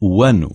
o ano.